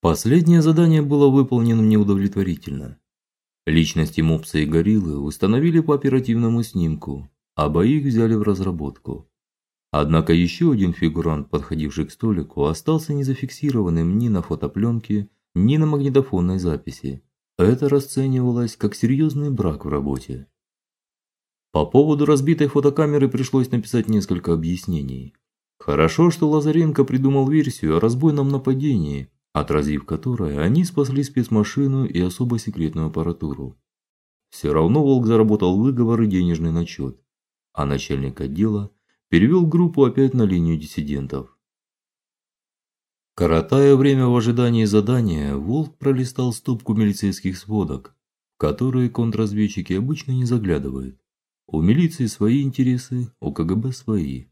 Последнее задание было выполнено неудовлетворительно. Личности мопса и гориллы установили по оперативному снимку, а боих взяли в разработку. Однако еще один фигурант, подходивший к столику, остался не зафиксированным ни на фотопленке, ни на магнитофонной записи. Это расценивалось как серьезный брак в работе. По поводу разбитой фотокамеры пришлось написать несколько объяснений. Хорошо, что Лазаренко придумал версию о разбойном нападении, отразив которое они спасли спецмашину и особо секретную аппаратуру. Все равно Волк заработал выговор и денежный начет, а начальник отдела перевел группу опять на линию диссидентов. Коротая время в ожидании задания, Волк пролистал стопку милицейских сводок, в которые контрразведчики обычно не заглядывают. У милиции свои интересы, у КГБ свои.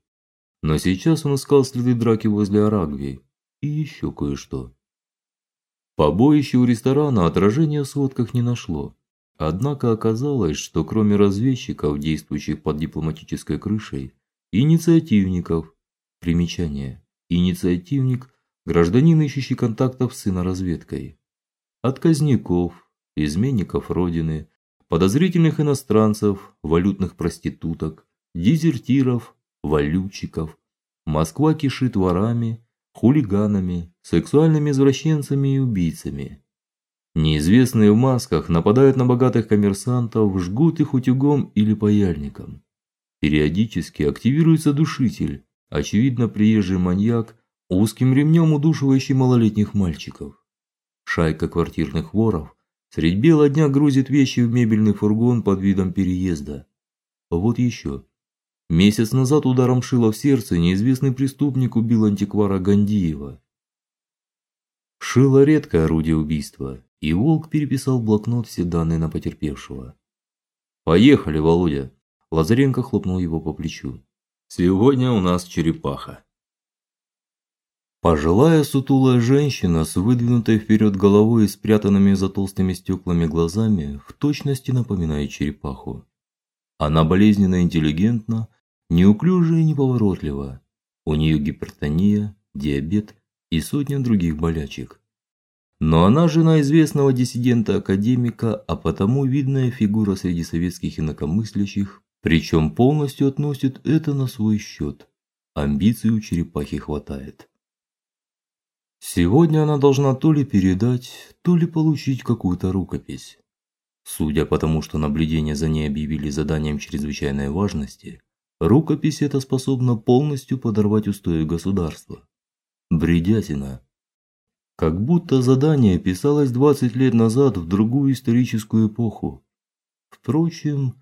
Но сейчас он искал следы драки возле Арагви и еще кое-что. Побоище у ресторана отражения в сводках не нашло. Однако оказалось, что кроме разведчиков, действующих под дипломатической крышей, инициативников. Примечание: инициативник гражданин, ищущий контактов с иноразведкой. Отказников, изменников родины, подозрительных иностранцев, валютных проституток, дезертиров, валютчиков. Москва кишит ворами, хулиганами, сексуальными извращенцами и убийцами. Неизвестные в масках нападают на богатых коммерсантов, жгут их утюгом или паяльником. Периодически активируется душитель, очевидно приезжий маньяк, узким ремнем удушивающий малолетних мальчиков. Шайка квартирных воров средь бела дня грузит вещи в мебельный фургон под видом переезда. Вот еще. Месяц назад ударом шила в сердце неизвестный преступник убил антиквара Гандиева. Шило редкое орудие убийства, и Волк переписал в блокнот все данные на потерпевшего. Поехали, Володя. Лазаренко хлопнул его по плечу. Сегодня у нас черепаха. Пожилая сутулая женщина с выдвинутой вперед головой и спрятанными за толстыми стеклами глазами в точности напоминает черепаху. Она болезненно интеллигентна, неуклюжая и неповоротлива. У нее гипертония, диабет и сотня других болячек. Но она жена известного диссидента-академика, а потому видная фигура среди советских инакомыслящих, причем полностью относит это на свой счет. Амбиций у черепахи хватает. Сегодня она должна то ли передать, то ли получить какую-то рукопись. Судя по тому, что наблюдение за ней объявили заданием чрезвычайной важности, рукопись эта способна полностью подорвать устои государства. Бредятина. Как будто задание писалось 20 лет назад в другую историческую эпоху. Впрочем,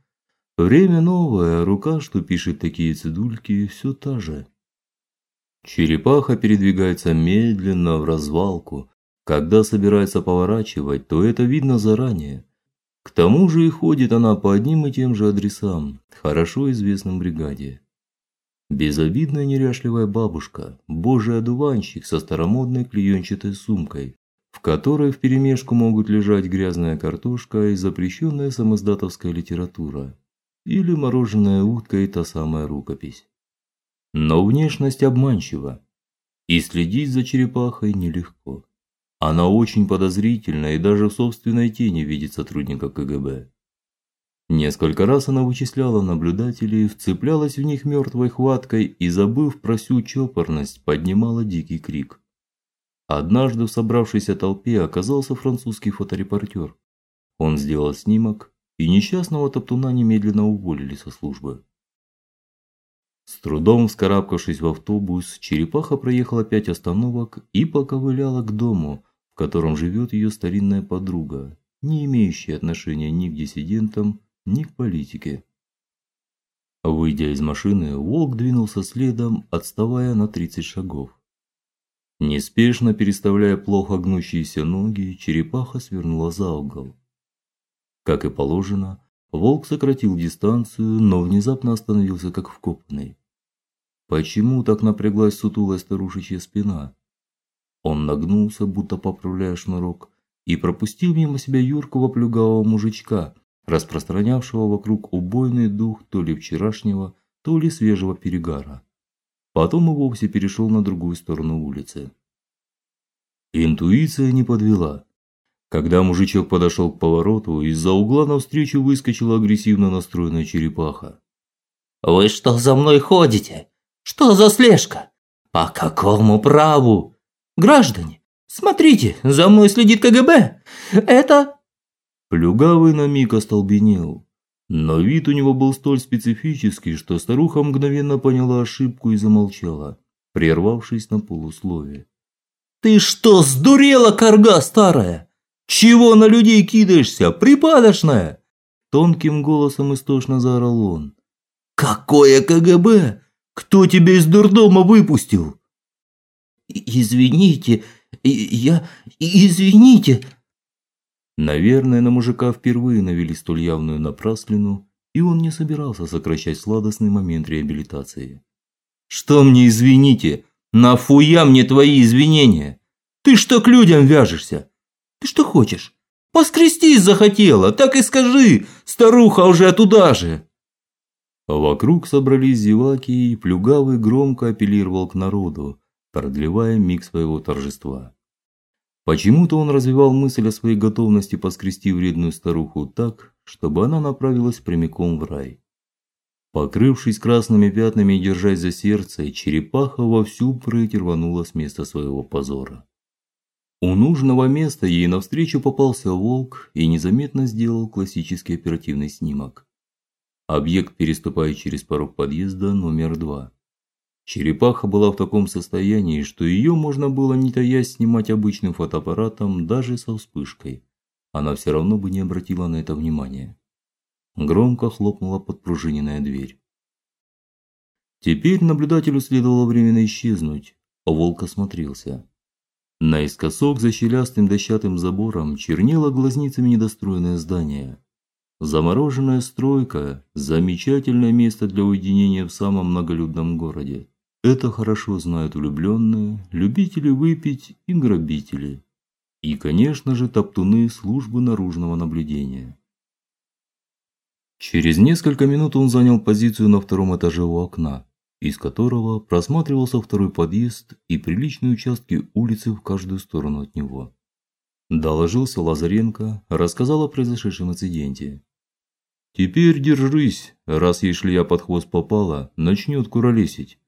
время новое, а рука, что пишет такие цедульки, все та же. Черепаха передвигается медленно в развалку. Когда собирается поворачивать, то это видно заранее. К тому же и ходит она по одним и тем же адресам, хорошо известным бригаде. Безобидная неряшливая бабушка, божий одуванчик со старомодной клеенчатой сумкой, в которой вперемешку могут лежать грязная картошка и запрещенная самоздатовская литература, или мороженая утка и та самая рукопись. Но внешность обманчива, и следить за черепахой нелегко. Она очень подозрительна и даже в собственной тени видит сотрудника КГБ. Несколько раз она вычисляла наблюдателей, вцеплялась в них мертвой хваткой и, забыв про всю чопорность, поднимала дикий крик. Однажды в собравшейся толпе оказался французский фоторепортер. Он сделал снимок, и несчастного топтуна немедленно уволили со службы. С трудом вскарабкавшись в автобус, черепаха проехала пять остановок и поковыляла к дому, в котором живет ее старинная подруга, не имеющая отношения ни к диссидентам, ни к политике. Выйдя из машины, Волк двинулся следом, отставая на 30 шагов. Неспешно переставляя плохо гнущиеся ноги, черепаха свернула за угол. Как и положено, Волк сократил дистанцию, но внезапно остановился как вкопанный. Почему так напряглась сутулая старушечья спина? Он нагнулся, будто поправляя шнурок, и пропустил мимо себя юркого плюгавого мужичка, распространявшего вокруг убойный дух то ли вчерашнего, то ли свежего перегара. Потом и вовсе перешел на другую сторону улицы. Интуиция не подвела. Когда мужичок подошел к повороту, из-за угла навстречу выскочила агрессивно настроенная черепаха. Вы что за мной ходите? Что за слежка? По какому праву? Граждане, смотрите, за мной следит КГБ. Это Плюгавый на миг остолбенел, но вид у него был столь специфический, что старуха мгновенно поняла ошибку и замолчала, прервавшись на полуслове. Ты что, сдурела, корга старая? Чего на людей кидаешься, припадочная? Тонким голосом истошно заорал он. Какое КГБ? Кто тебя из дурдома выпустил? Извините, я извините. Наверное, на мужика впервые навели столь явную напраслину, и он не собирался сокращать сладостный момент реабилитации. Что мне извините? Нафуя мне твои извинения? Ты что к людям вяжешься? Ты что хочешь? Поскрестись захотела, так и скажи, старуха уже туда же. Вокруг собрались зеваки, и Плюгавый громко апеллировал к народу, продлевая миг своего торжества. Почему-то он развивал мысль о своей готовности поскрести вредную старуху так, чтобы она направилась прямиком в рай. Покрывшись красными пятнами и держась за сердце, черепаха вовсю прыть рванула с места своего позора. У нужного места ей навстречу попался волк и незаметно сделал классический оперативный снимок. Объект переступает через порог подъезда номер два. Черепаха была в таком состоянии, что ее можно было не таясь снимать обычным фотоаппаратом даже со вспышкой. Она все равно бы не обратила на это внимания. Громко хлопнула подпружиненная дверь. Теперь наблюдателю следовало временно исчезнуть, а волк осмотрелся. Наискосок за щелястым дощатым забором чернело глазницами недостроенное здание. Замороженная стройка замечательное место для уединения в самом многолюдном городе. Это хорошо знают влюбленные, любители выпить и грабители. И, конечно же, топтуны службы наружного наблюдения. Через несколько минут он занял позицию на втором этаже у окна, из которого просматривался второй подъезд и приличные участки улицы в каждую сторону от него. Доложился Лазаренко, рассказал о произошедшем инциденте. Теперь держись, раз ей шлея под хвост попала, начнет куролесить.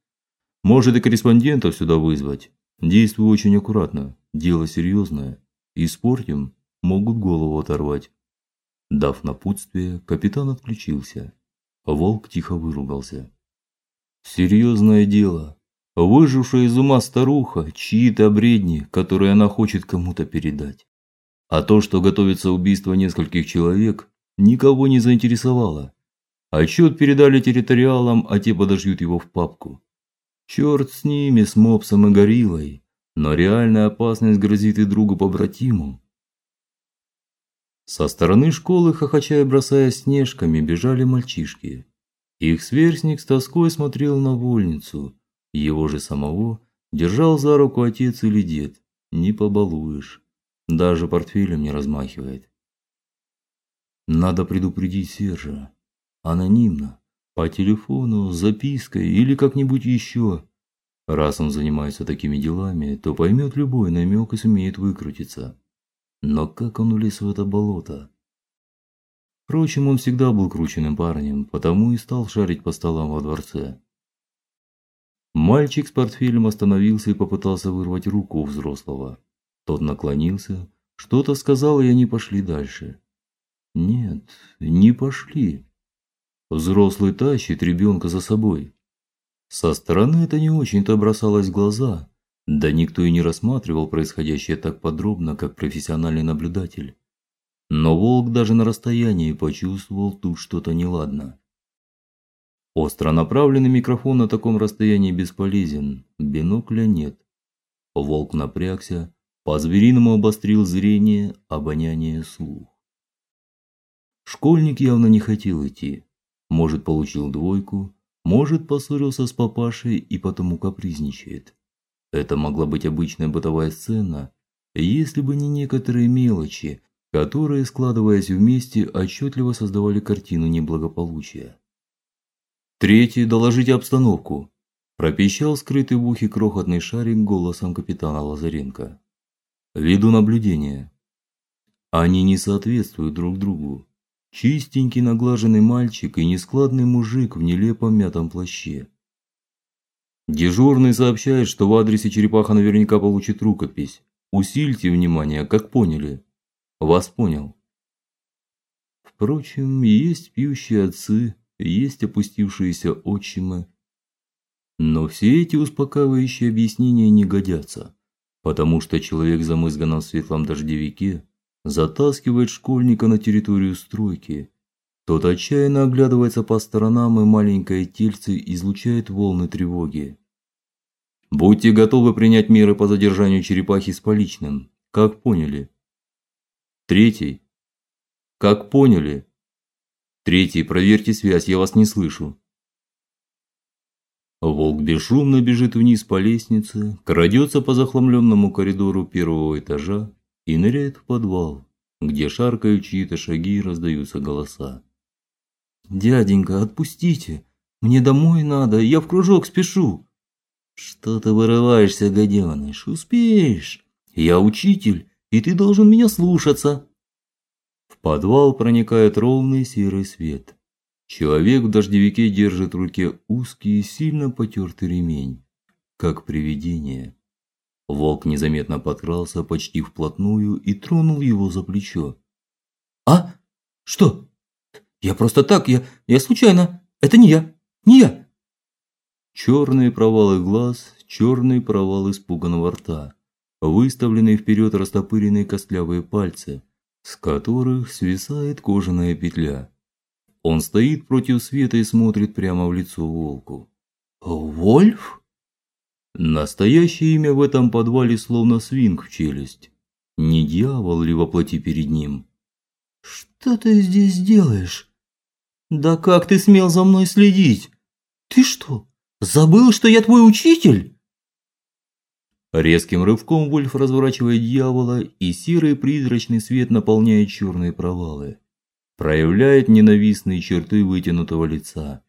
Может и корреспондентов сюда вызвать. Действуй очень аккуратно. Дело серьезное. Испортим, могут голову оторвать. Дав напутствие, капитан отключился. Волк тихо выругался. Серьезное дело. Выжившая из ума старуха, чьи-то бредни, которые она хочет кому-то передать. А то, что готовится убийство нескольких человек, никого не заинтересовало. Отчет передали территориалам, а те подошьют его в папку. Черт с ними, с мопсом и гориллой, но реальная опасность грозит и другу побратиму. Со стороны школы, хохоча и бросая снежками, бежали мальчишки. Их сверстник с тоской смотрел на вольницу, его же самого держал за руку отец или дед. Не побалуешь, даже портфелем не размахивает. Надо предупредить Сержа анонимно. По телефону, запиской или как-нибудь еще. Раз он занимается такими делами, то поймет любой намек и сумеет выкрутиться. Но как он улез в это болото? Впрочем, он всегда был крученным парнем, потому и стал шарить по столам во дворце. Мальчик с портфелем остановился и попытался вырвать руку у взрослого. Тот наклонился, что-то сказал, и они пошли дальше. Нет, не пошли. Взрослый тащит ребенка за собой. Со стороны это не очень-то бросалось в глаза, да никто и не рассматривал происходящее так подробно, как профессиональный наблюдатель. Но волк даже на расстоянии почувствовал тут что-то неладно. Остро направленный микрофон на таком расстоянии бесполезен, бинокля нет. Волк напрягся, по-звериному обострил зрение, обоняние, слух. Школьник явно не хотел идти. Может, получил двойку, может, поссорился с папашей и потому капризничает. Это могла быть обычная бытовая сцена, если бы не некоторые мелочи, которые, складываясь вместе, отчетливо создавали картину неблагополучия. Третий доложите обстановку, пропищал скрытый в ухе крохотный шарик голосом капитана Лазаренко. Веду наблюдение. Они не соответствуют друг другу. Чистенький наглаженный мальчик и нескладный мужик в нелепом мятом плаще. Дежурный сообщает, что в адресе черепаха наверняка получит рукопись. Усильте внимание, как поняли. Вас понял. Впрочем, есть пьющие отцы, есть опустившиеся отчимы. Но все эти успокаивающие объяснения не годятся, потому что человек замызганном в светлом дождевике затаскивает школьника на территорию стройки. Тот отчаянно оглядывается по сторонам, и маленькое тельце излучает волны тревоги. Будьте готовы принять меры по задержанию черепахи с поличным. Как поняли? Третий. Как поняли? Третий, проверьте связь, я вас не слышу. Волк бесшумно бежит вниз по лестнице, крадется по захламленному коридору первого этажа и ныряет в подвал, где шаркают чьи-то шаги и раздаются голоса. Дяденька, отпустите. Мне домой надо, я в кружок спешу. Что ты вырываешься, гаденыш? Успеешь. Я учитель, и ты должен меня слушаться. В подвал проникает ровный серый свет. Человек в дождевике держит в руке узкий и сильно потертый ремень, как привидение. Волк незаметно подкрался почти вплотную и тронул его за плечо. А? Что? Я просто так, я я случайно. Это не я. Не я. Черные провалы глаз, черный провал испуганного рта, выставленные вперед растопыренные костлявые пальцы, с которых свисает кожаная петля. Он стоит против света и смотрит прямо в лицо волку. Вольф? Настоящее имя в этом подвале словно свинг в челюсть. Не дьявол ли воплоти перед ним? Что ты здесь делаешь? Да как ты смел за мной следить? Ты что, Забыл, что я твой учитель? Резким рывком Вольф разворачивает дьявола, и серый призрачный свет наполняет черные провалы. Проявляет ненавистные черты вытянутого лица.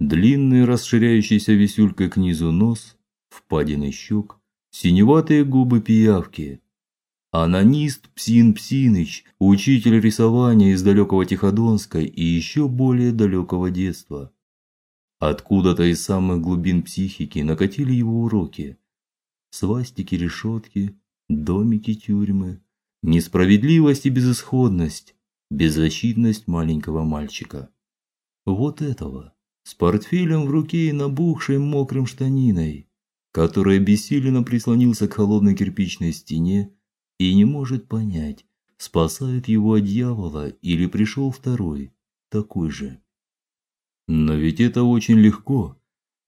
Длинный, расширяющийся висюлькой к низу нос, впадины щек, синеватые губы пиявки. Анонист Псин Псиныч, учитель рисования из далекого Тиходонска и еще более далекого детства. Откуда-то из самых глубин психики накатили его уроки. Свастики, решетки, домики, тюрьмы, несправедливость и безысходность, беззащитность маленького мальчика. Вот этого, с портфелем в руке и набухшей мокрым штаниной, который бессиленно прислонился к холодной кирпичной стене и не может понять, спасает его от дьявола или пришел второй, такой же. Но ведь это очень легко.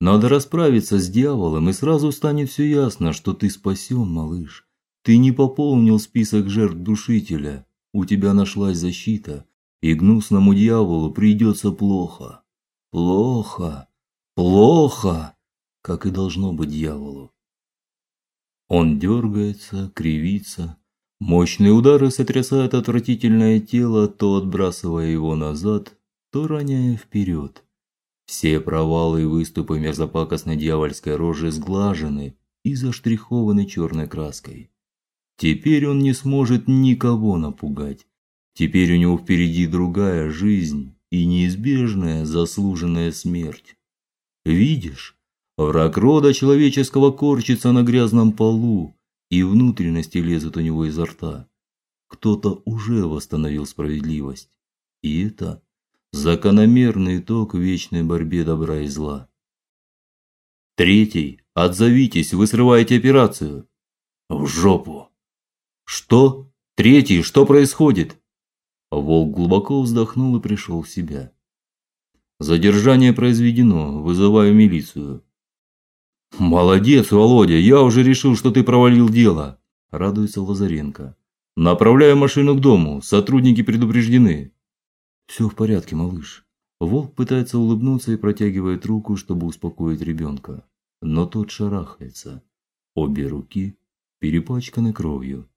Надо расправиться с дьяволом, и сразу станет все ясно, что ты спасен, малыш. Ты не пополнил список жертв душителя. У тебя нашлась защита, и гнусному дьяволу придется плохо. Плохо. Плохо, как и должно быть дьяволу. Он дергается, кривится, мощные удары сотрясают отвратительное тело, то отбрасывая его назад, то роняя вперед. Все провалы и выступы мерзопакостной дьявольской рожи сглажены и заштрихованы черной краской. Теперь он не сможет никого напугать. Теперь у него впереди другая жизнь и неизбежная заслуженная смерть. Видишь, враг рода человеческого корчится на грязном полу, и внутренности лезут у него изо рта. Кто-то уже восстановил справедливость, и это закономерный итог вечной борьбе добра и зла. Третий. Отзовитесь, вы срываете операцию. В жопу. Что? Третий, что происходит? Волк глубоко вздохнул и пришел в себя. Задержание произведено, вызываю милицию. Молодец, Володя, я уже решил, что ты провалил дело, радуется Лазаренко. Направляю машину к дому, сотрудники предупреждены. «Все в порядке, малыш. Волк пытается улыбнуться и протягивает руку, чтобы успокоить ребенка, но тот шарахается. Обе руки перепачканы кровью.